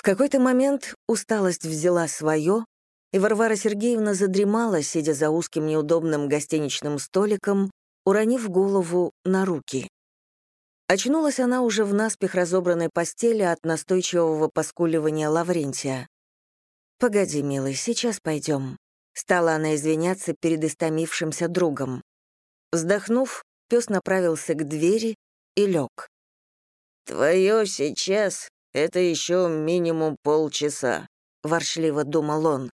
В какой-то момент усталость взяла свое, и Варвара Сергеевна задремала, сидя за узким неудобным гостиничным столиком, уронив голову на руки. Очнулась она уже в наспех разобранной постели от настойчивого поскуливания Лаврентия. «Погоди, милый, сейчас пойдем», — стала она извиняться перед истомившимся другом. Вздохнув, пес направился к двери и лег. «Твое сейчас — это еще минимум полчаса», — воршливо думал он.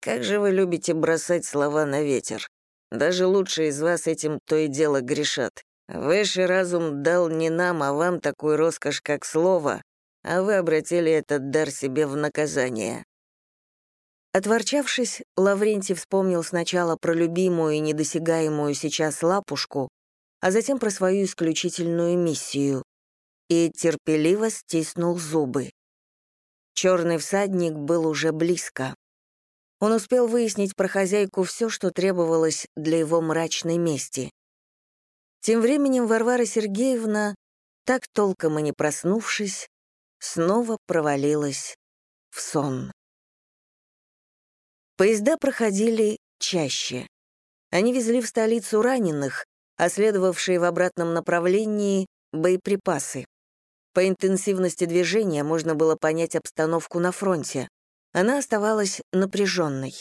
«Как же вы любите бросать слова на ветер. Даже лучшие из вас этим то и дело грешат. Высший разум дал не нам, а вам такую роскошь, как слово, а вы обратили этот дар себе в наказание». Отворчавшись, Лаврентий вспомнил сначала про любимую и недосягаемую сейчас лапушку, а затем про свою исключительную миссию и терпеливо стиснул зубы. Черный всадник был уже близко. Он успел выяснить про хозяйку все, что требовалось для его мрачной мести. Тем временем Варвара Сергеевна, так толком и не проснувшись, снова провалилась в сон. Поезда проходили чаще. Они везли в столицу раненых, а следовавшие в обратном направлении — боеприпасы. По интенсивности движения можно было понять обстановку на фронте. Она оставалась напряженной.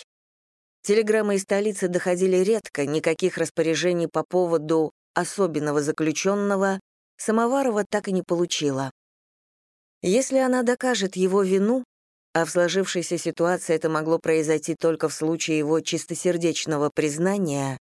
Телеграммы из столицы доходили редко, никаких распоряжений по поводу особенного заключенного Самоварова так и не получила. Если она докажет его вину, а в сложившейся ситуации это могло произойти только в случае его чистосердечного признания,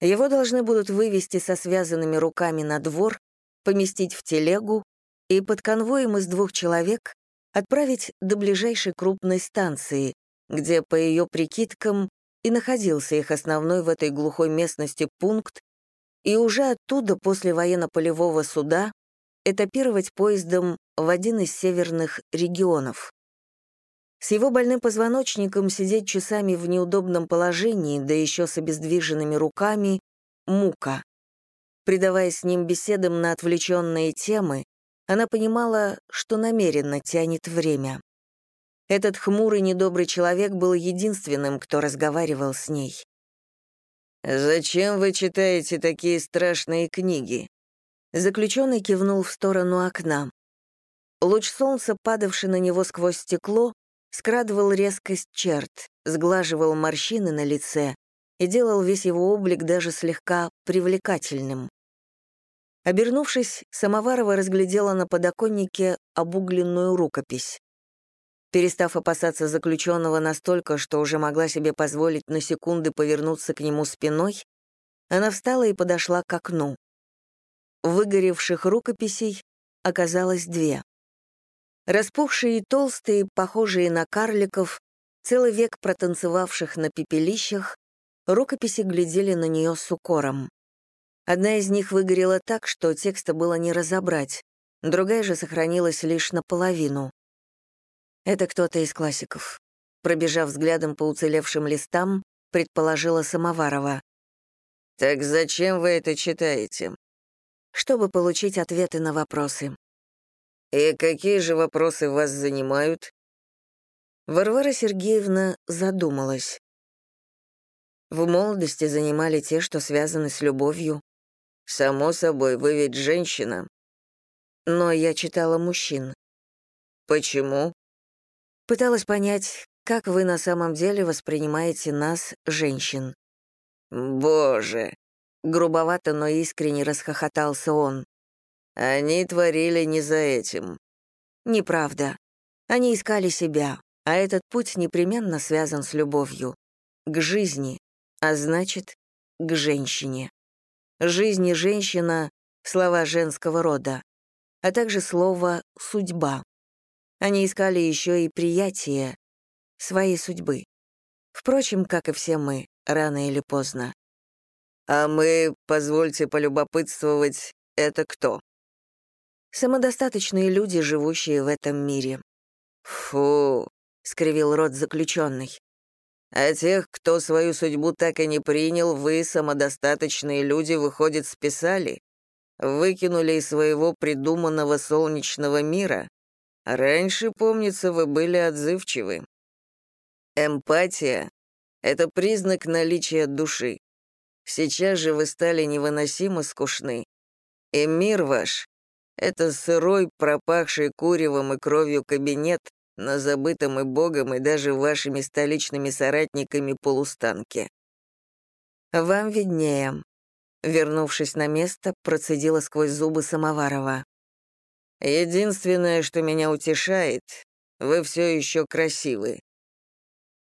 его должны будут вывести со связанными руками на двор, поместить в телегу и под конвоем из двух человек отправить до ближайшей крупной станции, где, по ее прикидкам, и находился их основной в этой глухой местности пункт, и уже оттуда после военно-полевого суда этапировать поездом в один из северных регионов. С его больным позвоночником сидеть часами в неудобном положении, да еще с обездвиженными руками — мука. Предаваясь с ним беседам на отвлеченные темы, она понимала, что намеренно тянет время. Этот хмурый, недобрый человек был единственным, кто разговаривал с ней. «Зачем вы читаете такие страшные книги?» Заключенный кивнул в сторону окна. Луч солнца, падавший на него сквозь стекло, скрадывал резкость черт, сглаживал морщины на лице и делал весь его облик даже слегка привлекательным. Обернувшись, Самоварова разглядела на подоконнике обугленную рукопись. Перестав опасаться заключенного настолько, что уже могла себе позволить на секунды повернуться к нему спиной, она встала и подошла к окну. Выгоревших рукописей оказалось две. Распухшие и толстые, похожие на карликов, целый век протанцевавших на пепелищах, рукописи глядели на нее с укором. Одна из них выгорела так, что текста было не разобрать, другая же сохранилась лишь наполовину. Это кто-то из классиков. Пробежав взглядом по уцелевшим листам, предположила Самоварова. «Так зачем вы это читаете?» «Чтобы получить ответы на вопросы», «И какие же вопросы вас занимают?» Варвара Сергеевна задумалась. В молодости занимали те, что связаны с любовью. «Само собой, вы ведь женщина». Но я читала мужчин. «Почему?» Пыталась понять, как вы на самом деле воспринимаете нас, женщин. «Боже!» — грубовато, но искренне расхохотался он. Они творили не за этим. Неправда. Они искали себя, а этот путь непременно связан с любовью. К жизни, а значит, к женщине. Жизнь и женщина — слова женского рода, а также слово «судьба». Они искали еще и приятие своей судьбы. Впрочем, как и все мы, рано или поздно. «А мы, позвольте полюбопытствовать, это кто?» Самодостаточные люди, живущие в этом мире. «Фу», — скривил рот заключенный. «А тех, кто свою судьбу так и не принял, вы, самодостаточные люди, выходит, списали? Выкинули из своего придуманного солнечного мира? Раньше, помнится, вы были отзывчивы. Эмпатия — это признак наличия души. Сейчас же вы стали невыносимо скучны. И мир ваш — это сырой, пропахший куревом и кровью кабинет на забытом и богом, и даже вашими столичными соратниками полустанке. Вам виднее. Вернувшись на место, процедила сквозь зубы Самоварова. Единственное, что меня утешает, вы все еще красивы.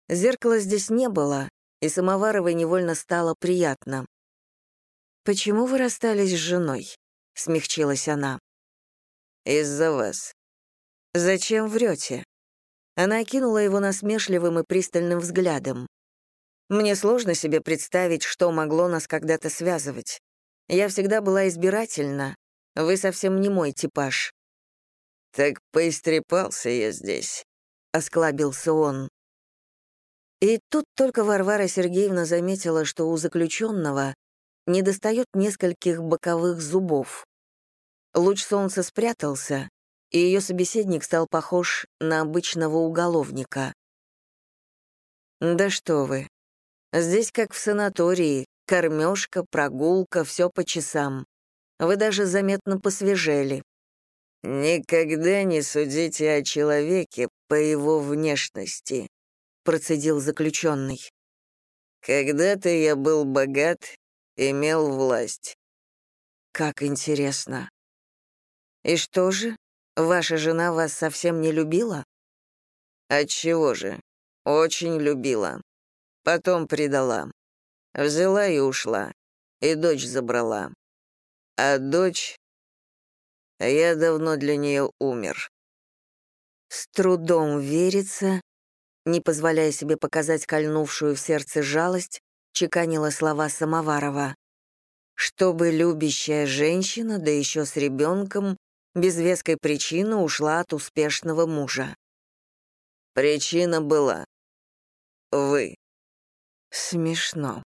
Зеркала здесь не было, и Самоваровой невольно стало приятно. «Почему вы расстались с женой?» — смягчилась она. «Из-за вас». «Зачем врете?» Она окинула его насмешливым и пристальным взглядом. «Мне сложно себе представить, что могло нас когда-то связывать. Я всегда была избирательна. Вы совсем не мой типаж. «Так поистрепался я здесь», — осклабился он. И тут только Варвара Сергеевна заметила, что у заключенного недостает нескольких боковых зубов. Луч солнца спрятался, и ее собеседник стал похож на обычного уголовника. «Да что вы. Здесь как в санатории, кормежка, прогулка, все по часам. Вы даже заметно посвежели. «Никогда не судите о человеке по его внешности», — процедил заключенный. «Когда-то я был богат, имел власть». «Как интересно. И что же, ваша жена вас совсем не любила?» «Отчего же? Очень любила. Потом предала. Взяла и ушла. И дочь забрала. А дочь я давно для нее умер». С трудом верится, не позволяя себе показать кольнувшую в сердце жалость, чеканила слова Самоварова. Чтобы любящая женщина, да еще с ребенком, без веской причины ушла от успешного мужа. Причина была. Вы. Смешно.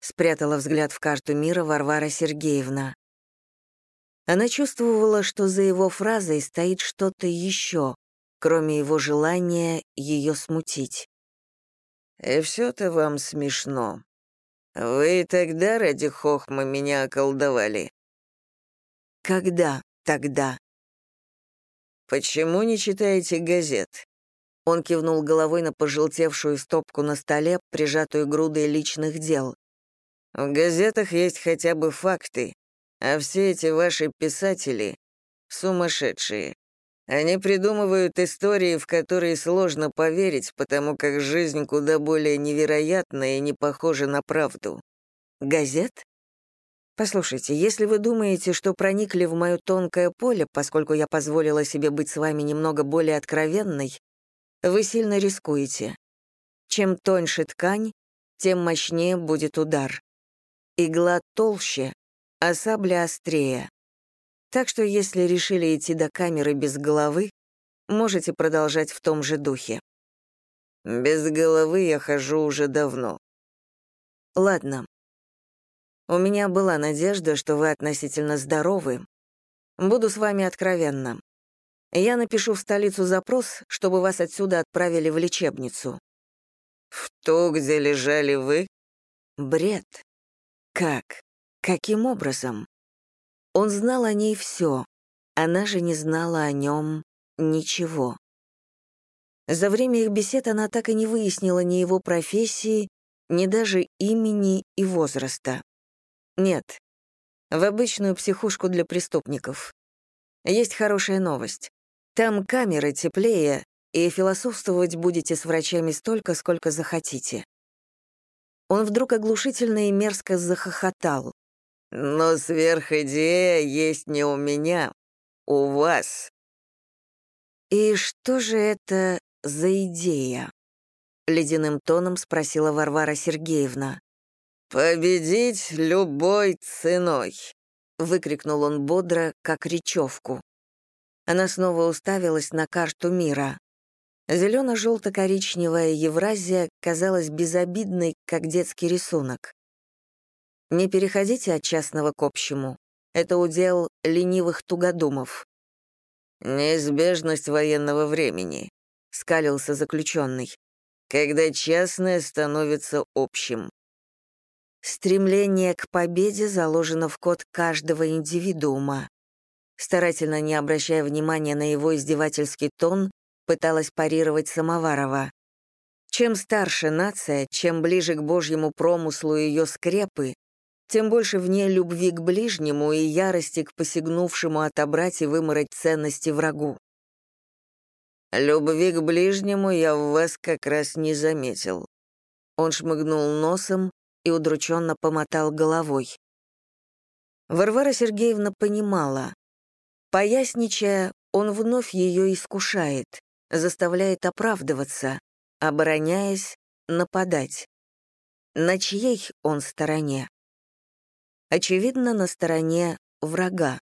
Спрятала взгляд в карту мира Варвара Сергеевна. Она чувствовала, что за его фразой стоит что-то еще, кроме его желания ее смутить. «И все-то вам смешно. Вы тогда ради хохма меня околдовали». «Когда тогда?» «Почему не читаете газет?» Он кивнул головой на пожелтевшую стопку на столе, прижатую грудой личных дел. «В газетах есть хотя бы факты, а все эти ваши писатели — сумасшедшие. Они придумывают истории, в которые сложно поверить, потому как жизнь куда более невероятна и не похожа на правду. Газет? Послушайте, если вы думаете, что проникли в мое тонкое поле, поскольку я позволила себе быть с вами немного более откровенной, вы сильно рискуете. Чем тоньше ткань, тем мощнее будет удар. Игла толще, а сабля острее. Так что если решили идти до камеры без головы, можете продолжать в том же духе. Без головы я хожу уже давно. Ладно. У меня была надежда, что вы относительно здоровы. Буду с вами откровенна. Я напишу в столицу запрос, чтобы вас отсюда отправили в лечебницу. В то, где лежали вы? Бред. Как? Каким образом? Он знал о ней все, она же не знала о нем ничего. За время их бесед она так и не выяснила ни его профессии, ни даже имени и возраста. Нет, в обычную психушку для преступников. Есть хорошая новость. Там камеры теплее, и философствовать будете с врачами столько, сколько захотите. Он вдруг оглушительно и мерзко захохотал. Но сверхидея есть не у меня, у вас. И что же это за идея? Ледяным тоном спросила Варвара Сергеевна. «Победить любой ценой!» — выкрикнул он бодро, как речевку. Она снова уставилась на карту мира. Зелено-желто-коричневая Евразия казалась безобидной, как детский рисунок. Не переходите от частного к общему. Это удел ленивых тугодумов. «Неизбежность военного времени», — скалился заключенный, «когда частное становится общим». Стремление к победе заложено в код каждого индивидуума. Старательно не обращая внимания на его издевательский тон, пыталась парировать Самоварова. Чем старше нация, чем ближе к Божьему промыслу ее скрепы, тем больше в ней любви к ближнему и ярости к посягнувшему отобрать и вымороть ценности врагу. «Любви к ближнему я в вас как раз не заметил». Он шмыгнул носом и удрученно помотал головой. Варвара Сергеевна понимала. Поясничая, он вновь ее искушает, заставляет оправдываться, обороняясь, нападать. На чьей он стороне? Очевидно, на стороне врага.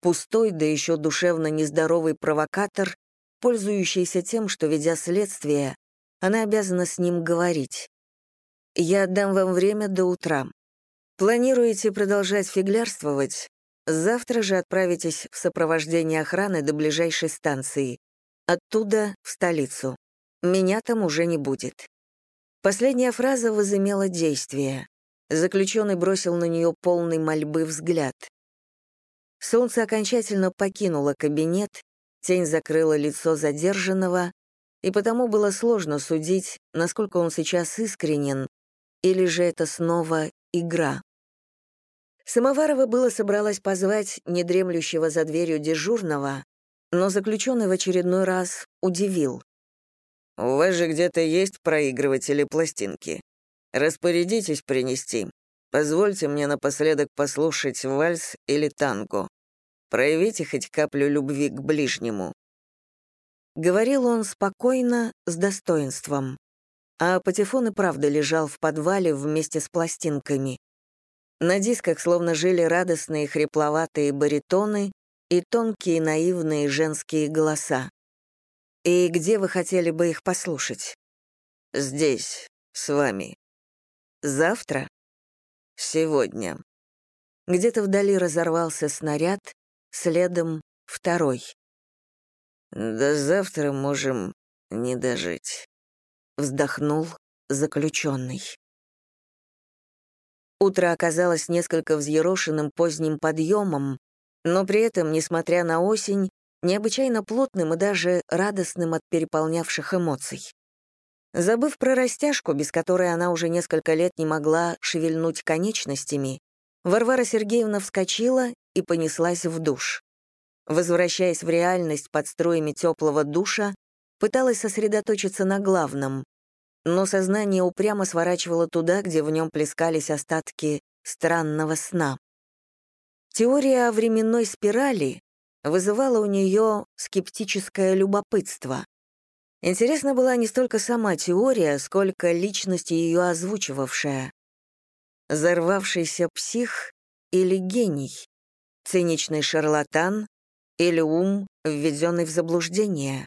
Пустой, да еще душевно нездоровый провокатор, пользующийся тем, что, ведя следствие, она обязана с ним говорить. «Я отдам вам время до утра. Планируете продолжать фиглярствовать? Завтра же отправитесь в сопровождение охраны до ближайшей станции. Оттуда в столицу. Меня там уже не будет». Последняя фраза возымела действие. Заключенный бросил на нее полный мольбы взгляд. Солнце окончательно покинуло кабинет, тень закрыла лицо задержанного, и потому было сложно судить, насколько он сейчас искренен, или же это снова игра. Самоварова было собралась позвать недремлющего за дверью дежурного, но заключенный в очередной раз удивил. «У вас же где-то есть проигрыватели пластинки. Распорядитесь принести. Позвольте мне напоследок послушать вальс или танго. Проявите хоть каплю любви к ближнему». Говорил он спокойно, с достоинством. А патефон и правда лежал в подвале вместе с пластинками. На дисках словно жили радостные хрипловатые баритоны и тонкие наивные женские голоса. И где вы хотели бы их послушать? Здесь, с вами. Завтра? Сегодня. Где-то вдали разорвался снаряд, следом второй. До завтра можем не дожить. Вздохнул заключенный. Утро оказалось несколько взъерошенным поздним подъемом, но при этом, несмотря на осень, необычайно плотным и даже радостным от переполнявших эмоций. Забыв про растяжку, без которой она уже несколько лет не могла шевельнуть конечностями, Варвара Сергеевна вскочила и понеслась в душ. Возвращаясь в реальность под строями теплого душа, пыталась сосредоточиться на главном, но сознание упрямо сворачивало туда, где в нем плескались остатки странного сна. Теория о временной спирали вызывала у нее скептическое любопытство. Интересна была не столько сама теория, сколько личность ее озвучивавшая. Зарвавшийся псих или гений, циничный шарлатан или ум, введенный в заблуждение.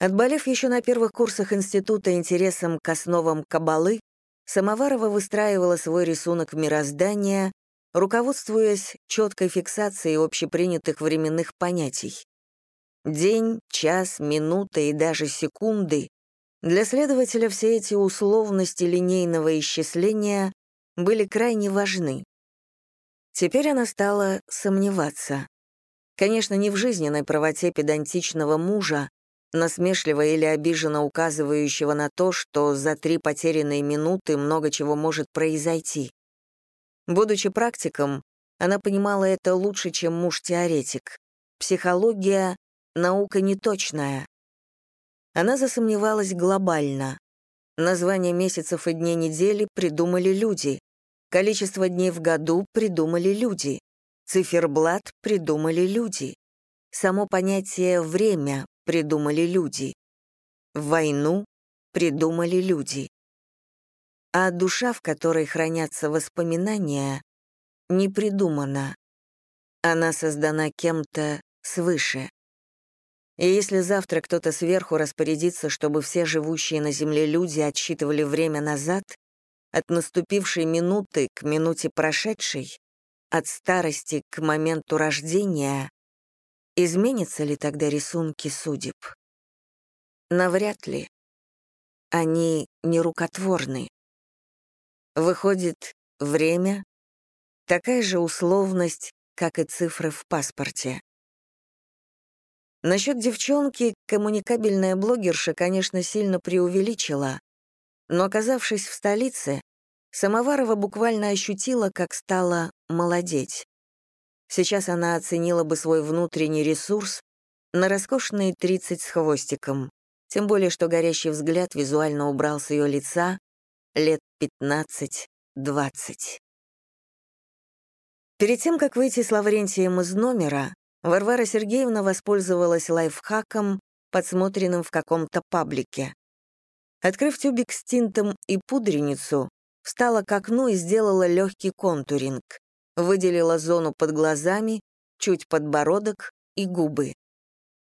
Отболев еще на первых курсах института интересом к основам кабалы, Самоварова выстраивала свой рисунок мироздания, руководствуясь четкой фиксацией общепринятых временных понятий. День, час, минута и даже секунды для следователя все эти условности линейного исчисления были крайне важны. Теперь она стала сомневаться. Конечно, не в жизненной правоте педантичного мужа, насмешливо или обиженно указывающего на то, что за три потерянные минуты много чего может произойти. Будучи практиком, она понимала это лучше, чем муж-теоретик. Психология — наука неточная. Она засомневалась глобально. Название месяцев и дней недели придумали люди. Количество дней в году придумали люди. Циферблат придумали люди. Само понятие «время» придумали люди. Войну придумали люди а душа, в которой хранятся воспоминания, не придумана. Она создана кем-то свыше. И если завтра кто-то сверху распорядится, чтобы все живущие на Земле люди отсчитывали время назад, от наступившей минуты к минуте прошедшей, от старости к моменту рождения, изменятся ли тогда рисунки судеб? Навряд ли. Они нерукотворны. Выходит, время — такая же условность, как и цифры в паспорте. Насчет девчонки коммуникабельная блогерша, конечно, сильно преувеличила, но, оказавшись в столице, Самоварова буквально ощутила, как стала молодеть. Сейчас она оценила бы свой внутренний ресурс на роскошные 30 с хвостиком, тем более что горящий взгляд визуально убрал с ее лица лет 15-20. Перед тем, как выйти с Лаврентием из номера, Варвара Сергеевна воспользовалась лайфхаком, подсмотренным в каком-то паблике. Открыв тюбик с тинтом и пудреницу, встала к окну и сделала легкий контуринг. Выделила зону под глазами, чуть подбородок и губы.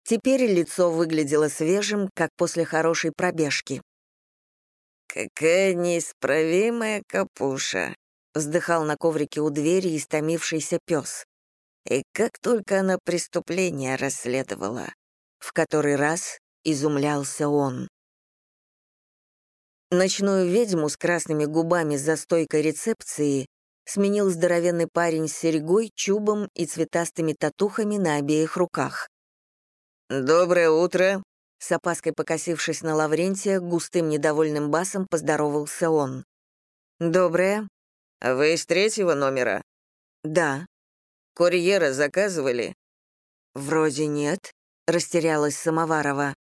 Теперь лицо выглядело свежим, как после хорошей пробежки. «Какая неисправимая капуша!» — вздыхал на коврике у двери истомившийся пес. И как только она преступление расследовала, в который раз изумлялся он. Ночную ведьму с красными губами за стойкой рецепции сменил здоровенный парень с серьгой, чубом и цветастыми татухами на обеих руках. «Доброе утро!» С опаской покосившись на Лаврентия, густым недовольным басом поздоровался он. «Доброе». «Вы из третьего номера?» «Да». Курьера заказывали?» «Вроде нет», — растерялась Самоварова.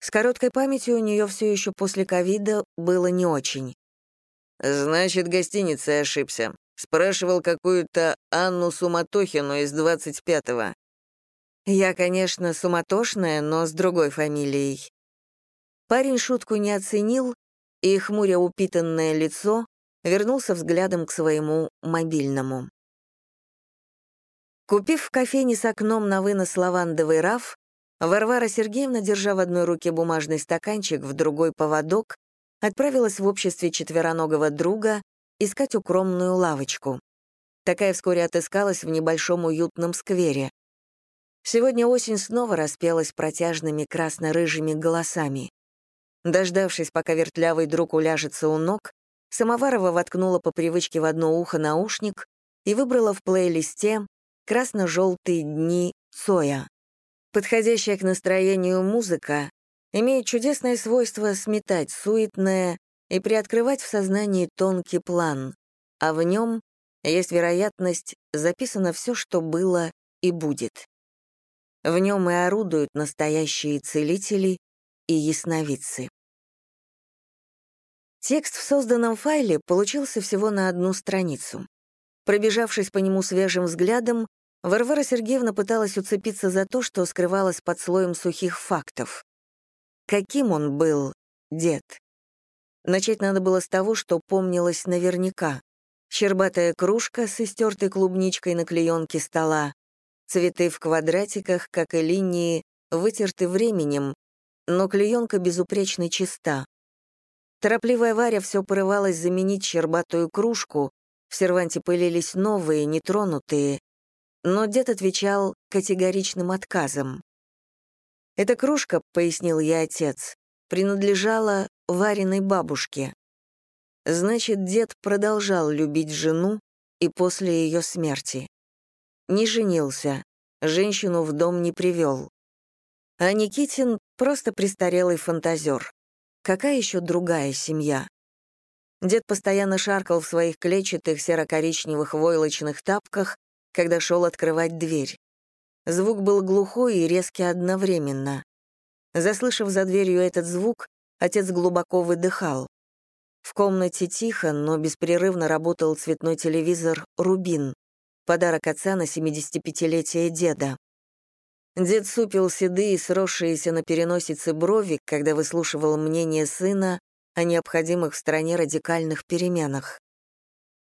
С короткой памятью у нее все еще после ковида было не очень. «Значит, гостиницей ошибся. Спрашивал какую-то Анну Суматохину из 25-го». «Я, конечно, суматошная, но с другой фамилией». Парень шутку не оценил, и, хмуря упитанное лицо, вернулся взглядом к своему мобильному. Купив в кофейне с окном на вынос лавандовый раф, Варвара Сергеевна, держа в одной руке бумажный стаканчик, в другой — поводок, отправилась в обществе четвероногого друга искать укромную лавочку. Такая вскоре отыскалась в небольшом уютном сквере. Сегодня осень снова распелась протяжными красно-рыжими голосами. Дождавшись, пока вертлявый друг уляжется у ног, Самоварова воткнула по привычке в одно ухо наушник и выбрала в плейлисте красно-желтые дни Цоя. Подходящая к настроению музыка имеет чудесное свойство сметать суетное и приоткрывать в сознании тонкий план, а в нем есть вероятность записано все, что было и будет. В нем и орудуют настоящие целители и ясновидцы. Текст в созданном файле получился всего на одну страницу. Пробежавшись по нему свежим взглядом, Варвара Сергеевна пыталась уцепиться за то, что скрывалось под слоем сухих фактов. Каким он был, дед? Начать надо было с того, что помнилось наверняка. Щербатая кружка с истертой клубничкой на клеенке стола, цветы в квадратиках, как и линии, вытерты временем, но клеенка безупречно чиста. Торопливая Варя все порывалась заменить щербатую кружку, в серванте пылились новые, нетронутые, но дед отвечал категоричным отказом. «Эта кружка, — пояснил я отец, — принадлежала Вариной бабушке. Значит, дед продолжал любить жену и после ее смерти. Не женился, женщину в дом не привел. А Никитин — просто престарелый фантазер. Какая еще другая семья? Дед постоянно шаркал в своих клетчатых серо-коричневых войлочных тапках, когда шел открывать дверь. Звук был глухой и резкий одновременно. Заслышав за дверью этот звук, отец глубоко выдыхал. В комнате тихо, но беспрерывно работал цветной телевизор «Рубин», подарок отца на 75-летие деда. Дед супил седые, сросшиеся на переносице брови, когда выслушивал мнение сына о необходимых в стране радикальных переменах.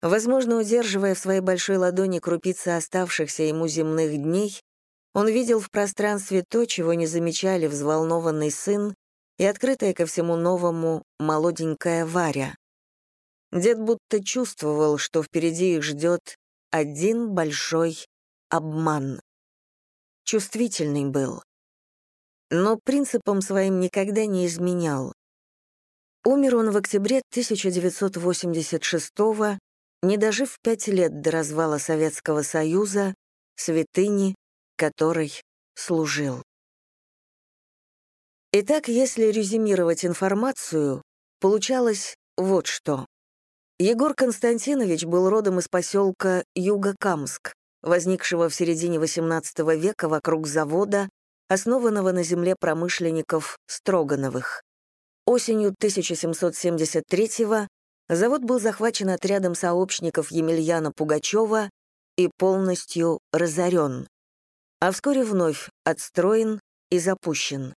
Возможно, удерживая в своей большой ладони крупицы оставшихся ему земных дней, он видел в пространстве то, чего не замечали взволнованный сын и открытая ко всему новому молоденькая Варя. Дед будто чувствовал, что впереди их ждет один большой обман. чувствительный был. Но принципам своим никогда не изменял. Умер он в октябре 1986 не дожив пять лет до развала Советского Союза, святыни, которой служил. Итак, если резюмировать информацию, получалось вот что. Егор Константинович был родом из поселка Юго-Камск, возникшего в середине XVIII века вокруг завода, основанного на земле промышленников Строгановых. Осенью 1773-го завод был захвачен отрядом сообщников Емельяна Пугачева и полностью разорен, а вскоре вновь отстроен и запущен.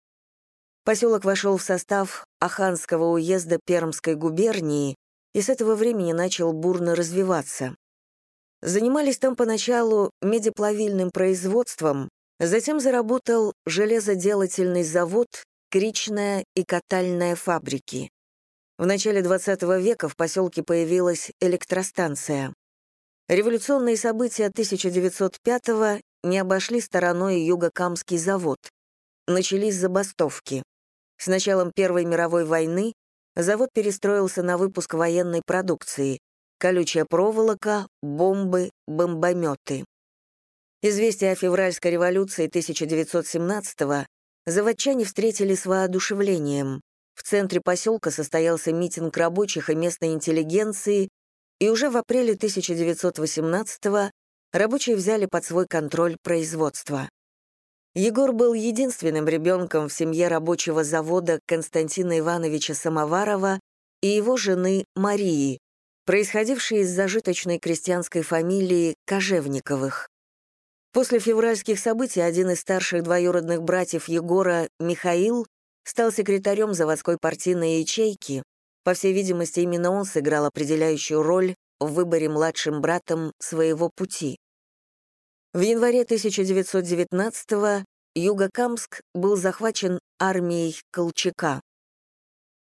Поселок вошел в состав Аханского уезда Пермской губернии и с этого времени начал бурно развиваться. Занимались там поначалу медиплавильным производством, затем заработал железоделательный завод, кричная и катальная фабрики. В начале XX века в поселке появилась электростанция. Революционные события 1905-го не обошли стороной Юго-Камский завод. Начались забастовки. С началом Первой мировой войны завод перестроился на выпуск военной продукции — колючая проволока, бомбы, бомбометы. Известие о февральской революции 1917-го заводчане встретили с воодушевлением. В центре поселка состоялся митинг рабочих и местной интеллигенции, и уже в апреле 1918-го рабочие взяли под свой контроль производство. Егор был единственным ребенком в семье рабочего завода Константина Ивановича Самоварова и его жены Марии, происходившей из зажиточной крестьянской фамилии Кожевниковых. После февральских событий один из старших двоюродных братьев Егора, Михаил, стал секретарем заводской партийной ячейки. По всей видимости, именно он сыграл определяющую роль в выборе младшим братом своего пути. В январе 1919-го Юго-Камск был захвачен армией Колчака.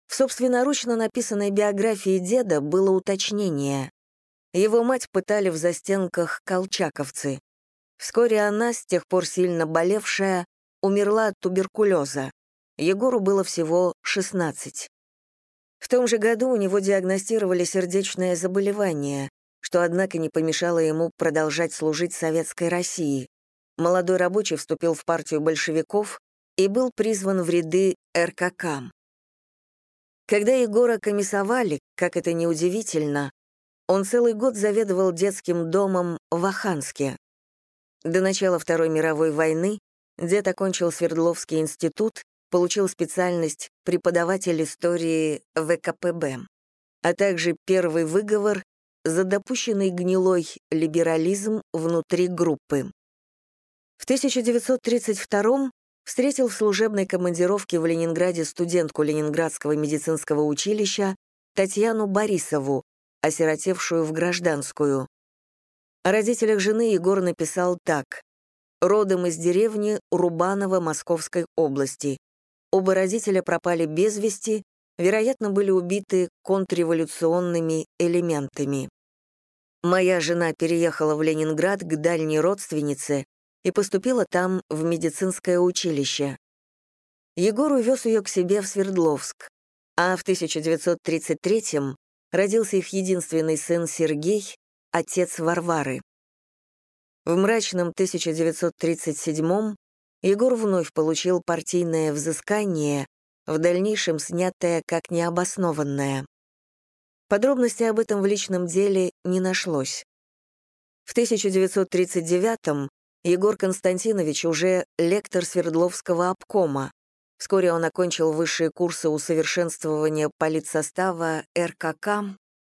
В собственноручно написанной биографии деда было уточнение. Его мать пытали в застенках колчаковцы. Вскоре она, с тех пор сильно болевшая, умерла от туберкулеза. Егору было всего 16. В том же году у него диагностировали сердечное заболевание, что, однако, не помешало ему продолжать служить советской России. Молодой рабочий вступил в партию большевиков и был призван в ряды РКК. Когда Егора комиссовали, как это неудивительно, он целый год заведовал детским домом в Аханске. До начала Второй мировой войны дед окончил Свердловский институт, получил специальность преподаватель истории ВКПБ, а также первый выговор за допущенный гнилой либерализм внутри группы. В 1932 встретил в служебной командировке в Ленинграде студентку Ленинградского медицинского училища Татьяну Борисову, осиротевшую в гражданскую. О родителях жены Егор написал так. «Родом из деревни Рубанова Московской области. Оба родителя пропали без вести, вероятно, были убиты контрреволюционными элементами. Моя жена переехала в Ленинград к дальней родственнице и поступила там в медицинское училище. Егор увез ее к себе в Свердловск, а в 1933-м родился их единственный сын Сергей, отец Варвары. В мрачном 1937-м Егор вновь получил партийное взыскание, в дальнейшем снятое как необоснованное. Подробностей об этом в личном деле не нашлось. В 1939-м Егор Константинович уже лектор Свердловского обкома. Вскоре он окончил высшие курсы усовершенствования политсостава РКК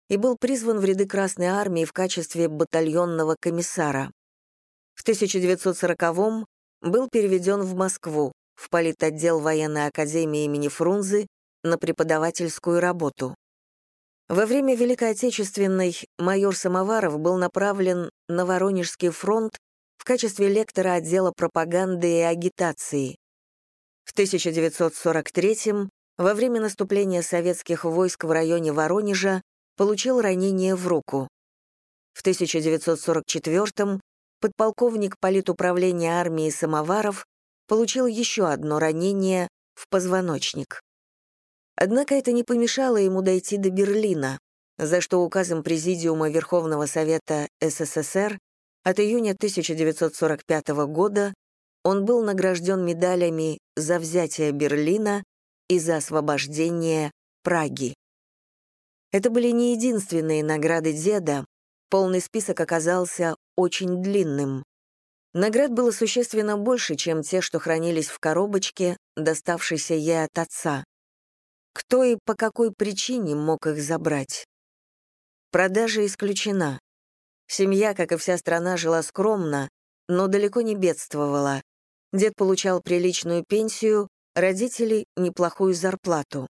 и был призван в ряды Красной Армии в качестве батальонного комиссара. В 1940-м был переведен в Москву, в политотдел военной академии имени Фрунзе на преподавательскую работу. Во время Великой Отечественной майор Самоваров был направлен на Воронежский фронт в качестве лектора отдела пропаганды и агитации. В 1943 во время наступления советских войск в районе Воронежа получил ранение в руку. В 1944 подполковник политуправления армии Самоваров получил еще одно ранение в позвоночник. Однако это не помешало ему дойти до Берлина, за что указом Президиума Верховного Совета СССР от июня 1945 года он был награжден медалями за взятие Берлина и за освобождение Праги. Это были не единственные награды деда, полный список оказался очень длинным. Наград было существенно больше, чем те, что хранились в коробочке, доставшейся ей от отца. Кто и по какой причине мог их забрать? Продажа исключена. Семья, как и вся страна, жила скромно, но далеко не бедствовала. Дед получал приличную пенсию, родители — неплохую зарплату.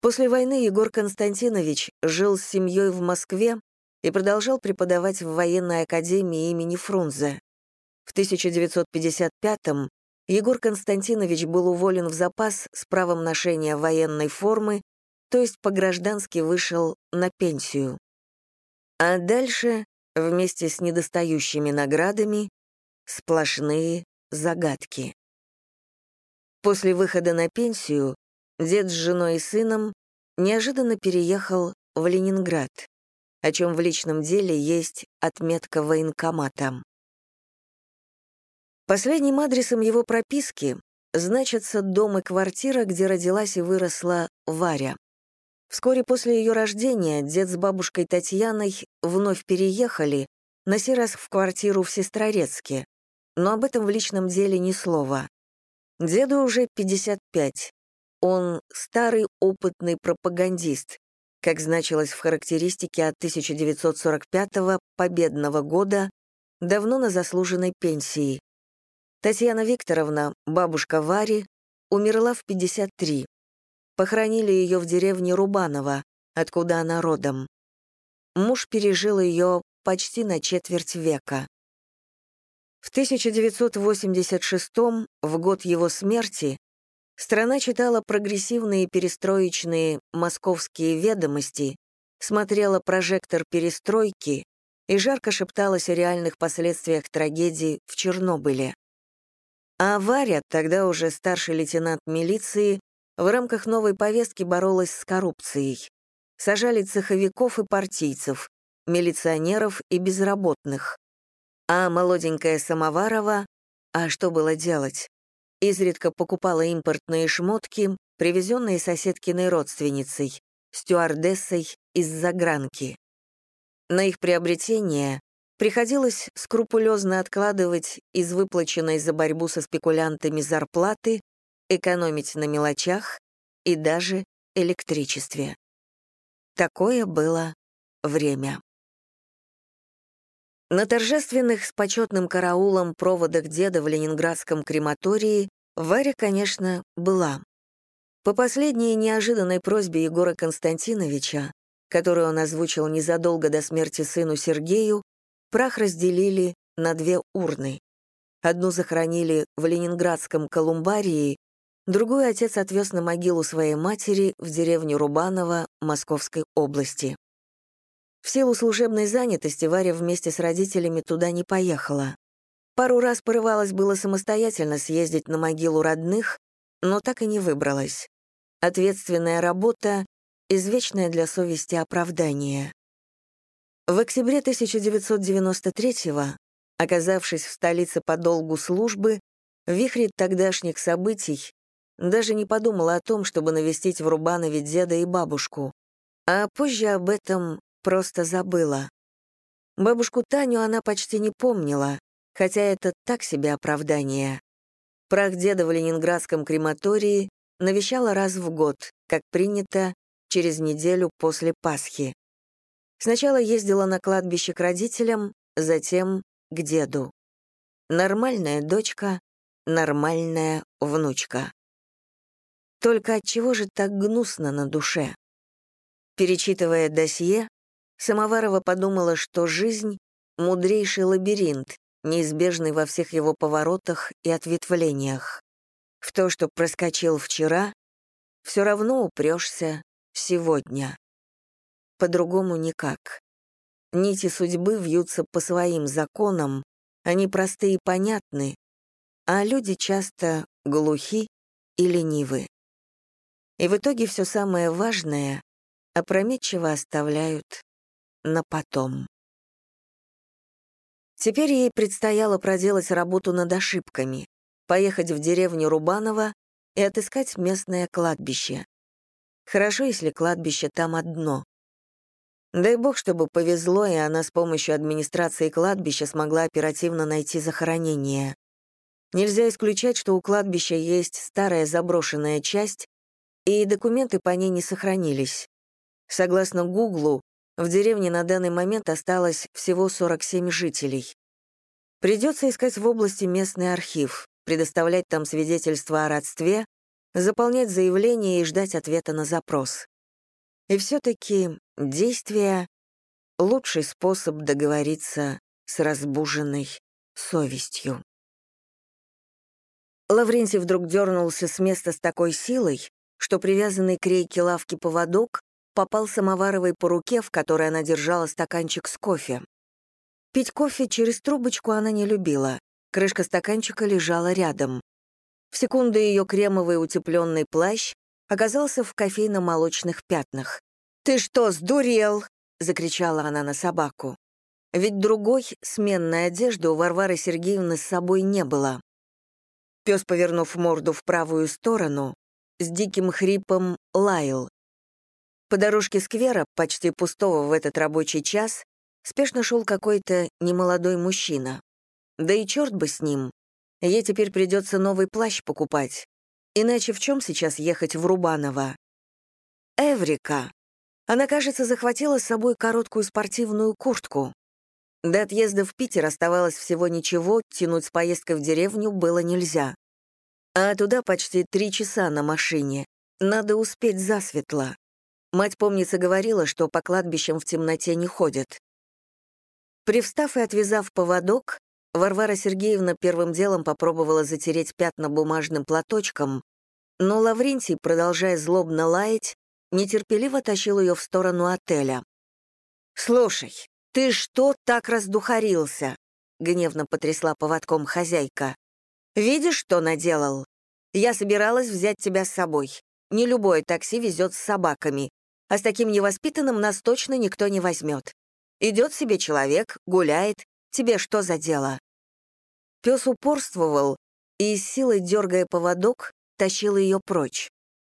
После войны Егор Константинович жил с семьей в Москве и продолжал преподавать в военной академии имени Фрунзе. В 1955-м Егор Константинович был уволен в запас с правом ношения военной формы, то есть по-граждански вышел на пенсию. А дальше, вместе с недостающими наградами, сплошные загадки. После выхода на пенсию дед с женой и сыном неожиданно переехал в Ленинград, о чем в личном деле есть отметка военкомата. Последним адресом его прописки значится дом и квартира, где родилась и выросла Варя. Вскоре после ее рождения дед с бабушкой Татьяной вновь переехали, на сей раз в квартиру в Сестрорецке, но об этом в личном деле ни слова. Деду уже 55. Он старый опытный пропагандист, как значилось в характеристике от 1945 победного года, давно на заслуженной пенсии. Татьяна Викторовна, бабушка Вари, умерла в 53. Похоронили ее в деревне Рубаново, откуда она родом. Муж пережил ее почти на четверть века. В 1986 в год его смерти, страна читала прогрессивные перестроечные московские ведомости, смотрела прожектор перестройки и жарко шепталась о реальных последствиях трагедии в Чернобыле. А Варя, тогда уже старший лейтенант милиции, в рамках новой повестки боролась с коррупцией. Сажали цеховиков и партийцев, милиционеров и безработных. А молоденькая Самоварова, а что было делать? Изредка покупала импортные шмотки, привезенные соседкиной родственницей, стюардессой из загранки. На их приобретение приходилось скрупулезно откладывать из выплаченной за борьбу со спекулянтами зарплаты, экономить на мелочах и даже электричестве. Такое было время. На торжественных с почетным караулом проводах деда в ленинградском крематории Варя, конечно, была. По последней неожиданной просьбе Егора Константиновича, которую он озвучил незадолго до смерти сыну Сергею, прах разделили на две урны. Одну захоронили в ленинградском колумбарии, другую отец отвез на могилу своей матери в деревню Рубаново Московской области. В силу служебной занятости Варя вместе с родителями туда не поехала. Пару раз порывалась было самостоятельно съездить на могилу родных, но так и не выбралась. Ответственная работа — извечное для совести оправдание. В октябре 1993-го, оказавшись в столице по долгу службы, в вихре тогдашних событий даже не подумала о том, чтобы навестить в Рубанове деда и бабушку, а позже об этом просто забыла. Бабушку Таню она почти не помнила, хотя это так себе оправдание. Прах деда в ленинградском крематории навещала раз в год, как принято, через неделю после Пасхи. Сначала ездила на кладбище к родителям, затем к деду. Нормальная дочка, нормальная внучка. Только от чего же так гнусно на душе? Перечитывая досье, Самоварова подумала, что жизнь — мудрейший лабиринт, неизбежный во всех его поворотах и ответвлениях. В то, что проскочил вчера, все равно упрешься сегодня. По-другому никак. Нити судьбы вьются по своим законам, Они просты и понятны, а люди часто глухи и ленивы. И в итоге все самое важное опрометчиво оставляют на потом. Теперь ей предстояло проделать работу над ошибками, поехать в деревню Рубанова и отыскать местное кладбище. Хорошо, если кладбище там одно. Дай бог, чтобы повезло, и она с помощью администрации кладбища смогла оперативно найти захоронение. Нельзя исключать, что у кладбища есть старая заброшенная часть, и документы по ней не сохранились. Согласно Гуглу, в деревне на данный момент осталось всего 47 жителей. Придется искать в области местный архив, предоставлять там свидетельства о родстве, заполнять заявление и ждать ответа на запрос. И все-таки действие — лучший способ договориться с разбуженной совестью. Лаврентий вдруг дернулся с места с такой силой, что привязанный к рейке лавки поводок попал Самоваровой по руке, в которой она держала стаканчик с кофе. Пить кофе через трубочку она не любила. Крышка стаканчика лежала рядом. В секунду ее кремовый утепленный плащ оказался в кофейно-молочных пятнах. «Ты что, сдурел?» — закричала она на собаку. Ведь другой, сменной одежды у Варвары Сергеевны с собой не было. Пес, повернув морду в правую сторону, с диким хрипом лаял. По дорожке сквера, почти пустого в этот рабочий час, спешно шел какой-то немолодой мужчина. Да и черт бы с ним. Ей теперь придется новый плащ покупать. Иначе в чем сейчас ехать в Рубаново? Эврика. Она, кажется, захватила с собой короткую спортивную куртку. До отъезда в Питер оставалось всего ничего, тянуть с поездкой в деревню было нельзя. А туда почти три часа на машине. Надо успеть засветло. Мать, помнится, говорила, что по кладбищам в темноте не ходят. Привстав и отвязав поводок, Варвара Сергеевна первым делом попробовала затереть пятна бумажным платочком, но Лаврентий, продолжая злобно лаять, нетерпеливо тащил ее в сторону отеля. «Слушай, ты что так раздухарился?» — гневно потрясла поводком хозяйка. «Видишь, что наделал? Я собиралась взять тебя с собой. Не любое такси везет с собаками, а с таким невоспитанным нас точно никто не возьмет. Идет себе человек, гуляет, Тебе что за дело?» Пес упорствовал и, с силой дергая поводок, тащил ее прочь.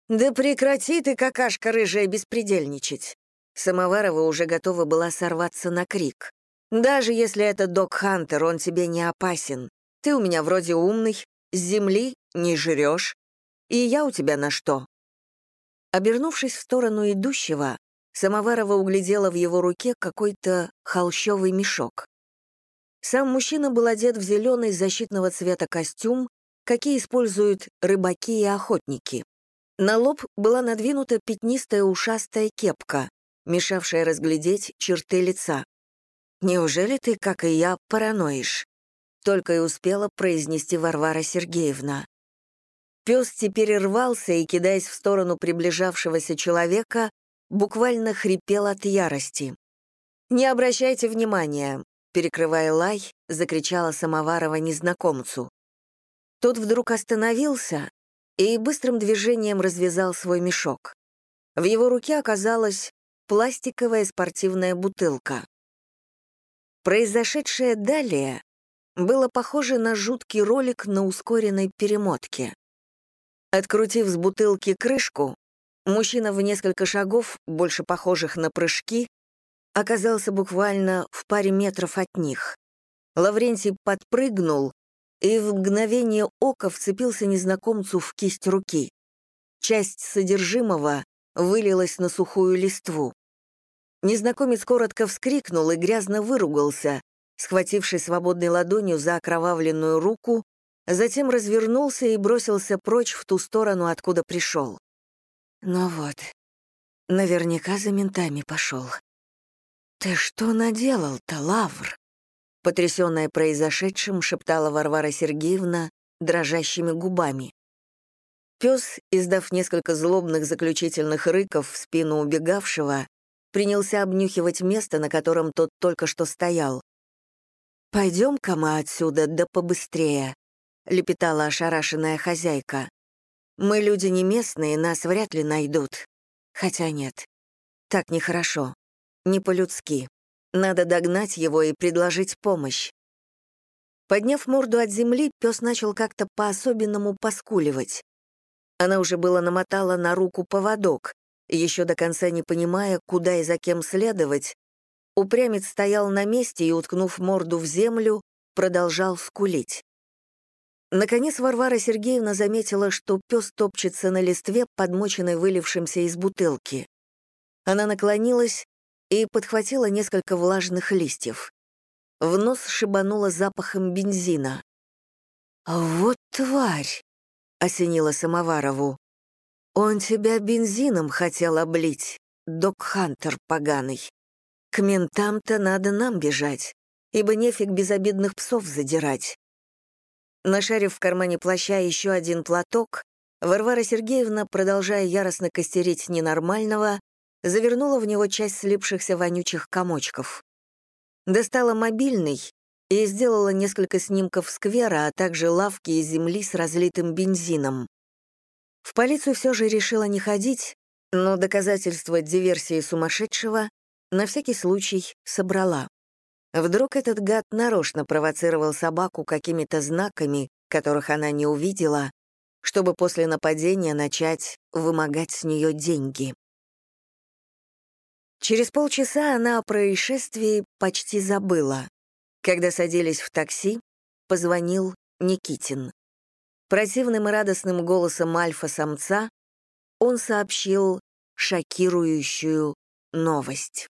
«Да прекрати ты, какашка рыжая, беспредельничать!» Самоварова уже готова была сорваться на крик. «Даже если это Док Хантер, он тебе не опасен. Ты у меня вроде умный, с земли не жрешь. И я у тебя на что?» Обернувшись в сторону идущего, Самоварова углядела в его руке какой-то холщовый мешок. Сам мужчина был одет в зеленый защитного цвета костюм, какие используют рыбаки и охотники. На лоб была надвинута пятнистая ушастая кепка, мешавшая разглядеть черты лица. «Неужели ты, как и я, параноишь?» Только и успела произнести Варвара Сергеевна. Пес теперь рвался и, кидаясь в сторону приближавшегося человека, буквально хрипел от ярости. «Не обращайте внимания, перекрывая лай, закричала Самоварова незнакомцу. Тот вдруг остановился и быстрым движением развязал свой мешок. В его руке оказалась пластиковая спортивная бутылка. Произошедшее далее было похоже на жуткий ролик на ускоренной перемотке. Открутив с бутылки крышку, мужчина в несколько шагов, больше похожих на прыжки, оказался буквально в паре метров от них. Лаврентий подпрыгнул и в мгновение ока вцепился незнакомцу в кисть руки. Часть содержимого вылилась на сухую листву. Незнакомец коротко вскрикнул и грязно выругался, схвативший свободной ладонью за окровавленную руку, затем развернулся и бросился прочь в ту сторону, откуда пришел. Ну вот, наверняка за ментами пошел. «Ты что наделал-то, Лавр?» Потрясённая произошедшим, шептала Варвара Сергеевна дрожащими губами. Пес, издав несколько злобных заключительных рыков в спину убегавшего, принялся обнюхивать место, на котором тот только что стоял. «Пойдем-ка мы отсюда, да побыстрее», — лепетала ошарашенная хозяйка. «Мы люди не местные, нас вряд ли найдут. Хотя нет, так нехорошо, не по-людски. Надо догнать его и предложить помощь». Подняв морду от земли, пес начал как-то по-особенному поскуливать. Она уже было намотала на руку поводок, еще до конца не понимая, куда и за кем следовать, упрямец стоял на месте и, уткнув морду в землю, продолжал скулить. Наконец Варвара Сергеевна заметила, что пес топчется на листве, подмоченной вылившимся из бутылки. Она наклонилась и подхватила несколько влажных листьев. В нос шибанула запахом бензина. «Вот тварь!» — осенила Самоварову. «Он тебя бензином хотел облить, док Хантер поганый. К ментам-то надо нам бежать, ибо нефиг безобидных псов задирать». Нашарив в кармане плаща еще один платок, Варвара Сергеевна, продолжая яростно костерить ненормального, завернула в него часть слипшихся вонючих комочков. Достала мобильный и сделала несколько снимков сквера, а также лавки и земли с разлитым бензином. В полицию все же решила не ходить, но доказательства диверсии сумасшедшего на всякий случай собрала. Вдруг этот гад нарочно провоцировал собаку какими-то знаками, которых она не увидела, чтобы после нападения начать вымогать с нее деньги. Через полчаса она о происшествии почти забыла. Когда садились в такси, позвонил Никитин. Противным и радостным голосом альфа-самца он сообщил шокирующую новость.